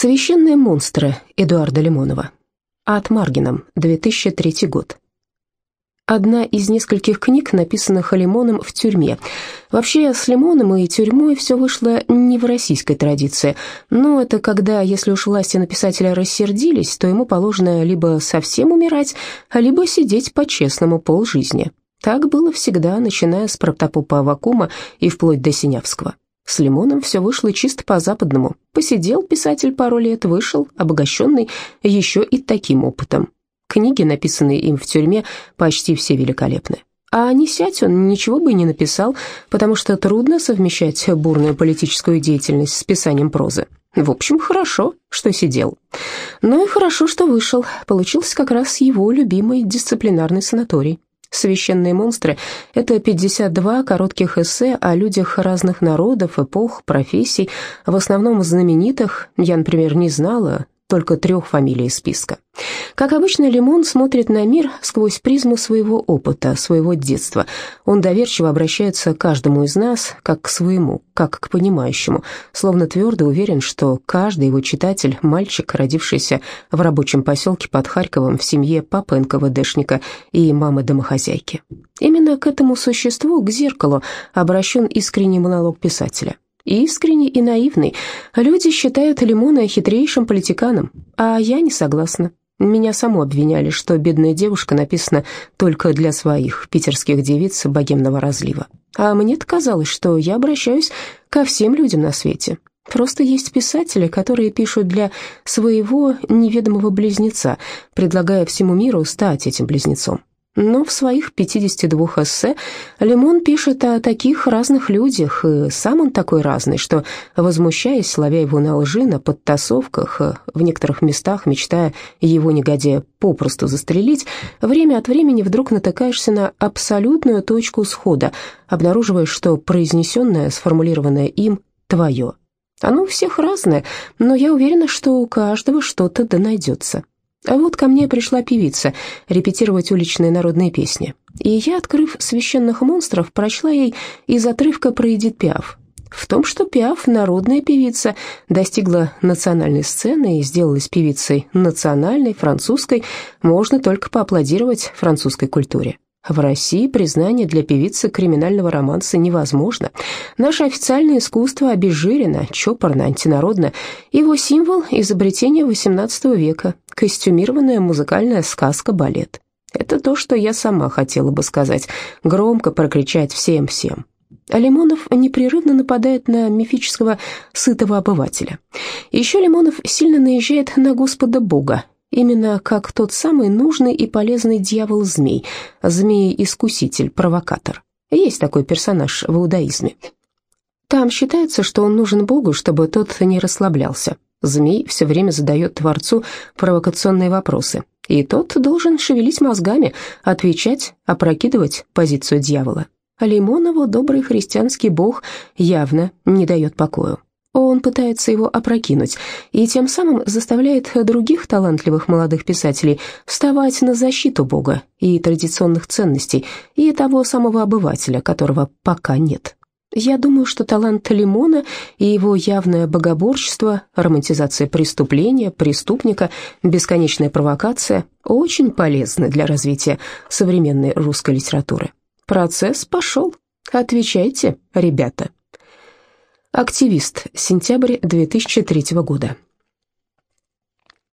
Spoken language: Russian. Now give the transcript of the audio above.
Священные монстры Эдуарда Лимонова. От Маргином, 2003 год. Одна из нескольких книг, написанных Лимоном в тюрьме. Вообще, с Лимоном и тюрьмой все вышло не в российской традиции. Но это когда, если уж власти на писателя рассердились, то ему положено либо совсем умирать, либо сидеть по-честному полжизни. Так было всегда, начиная с протопопа Авакума и вплоть до Синявского. С Лимоном все вышло чисто по-западному. Посидел писатель пару лет, вышел, обогащенный еще и таким опытом. Книги, написанные им в тюрьме, почти все великолепны. А не сядь он, ничего бы не написал, потому что трудно совмещать бурную политическую деятельность с писанием прозы. В общем, хорошо, что сидел. Ну и хорошо, что вышел. Получился как раз его любимый дисциплинарный санаторий. «Священные монстры» — это 52 коротких эссе о людях разных народов, эпох, профессий, в основном знаменитых, я, например, не знала, только трех фамилий из списка. Как обычно, Лимон смотрит на мир сквозь призму своего опыта, своего детства. Он доверчиво обращается к каждому из нас, как к своему, как к понимающему, словно твердо уверен, что каждый его читатель – мальчик, родившийся в рабочем поселке под Харьковом в семье папы НКВДшника и мамы-домохозяйки. Именно к этому существу, к зеркалу, обращен искренний монолог писателя – искренний и наивный. Люди считают Лимона хитрейшим политиканом, а я не согласна. Меня саму обвиняли, что «Бедная девушка» написана только для своих питерских девиц богемного разлива. А мне-то казалось, что я обращаюсь ко всем людям на свете. Просто есть писатели, которые пишут для своего неведомого близнеца, предлагая всему миру стать этим близнецом. Но в своих 52 эссе Лимон пишет о таких разных людях, и сам он такой разный, что, возмущаясь, ловя его на лжи, на подтасовках, в некоторых местах, мечтая его негодяя попросту застрелить, время от времени вдруг натыкаешься на абсолютную точку схода, обнаруживаешь, что произнесенное, сформулированное им, твое. Оно у всех разное, но я уверена, что у каждого что-то да найдется. А вот ко мне пришла певица репетировать уличные народные песни. И я, открыв «Священных монстров», прочла ей из отрывка про Эдит Пиаф. В том, что Пиаф, народная певица, достигла национальной сцены и сделалась певицей национальной, французской, можно только поаплодировать французской культуре. В России признание для певицы криминального романса невозможно. Наше официальное искусство обезжирено, чопорно, антинародно. Его символ – изобретение XVIII века, костюмированная музыкальная сказка-балет. Это то, что я сама хотела бы сказать, громко прокричать всем-всем. А Лимонов непрерывно нападает на мифического сытого обывателя. Еще Лимонов сильно наезжает на Господа Бога, Именно как тот самый нужный и полезный дьявол-змей, змей-искуситель, провокатор. Есть такой персонаж в иудаизме. Там считается, что он нужен Богу, чтобы тот не расслаблялся. Змей все время задает Творцу провокационные вопросы, и тот должен шевелить мозгами, отвечать, опрокидывать позицию дьявола. Лимонову добрый христианский бог явно не дает покою. Он пытается его опрокинуть и тем самым заставляет других талантливых молодых писателей вставать на защиту Бога и традиционных ценностей, и того самого обывателя, которого пока нет. Я думаю, что талант Лимона и его явное богоборчество, романтизация преступления, преступника, бесконечная провокация очень полезны для развития современной русской литературы. Процесс пошел. Отвечайте, ребята. Активист. Сентябрь 2003 года.